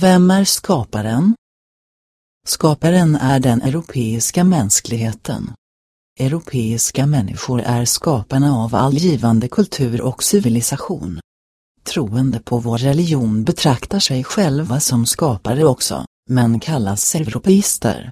Vem är skaparen? Skaparen är den europeiska mänskligheten. Europeiska människor är skaparna av all givande kultur och civilisation. Troende på vår religion betraktar sig själva som skapare också, men kallas europeister.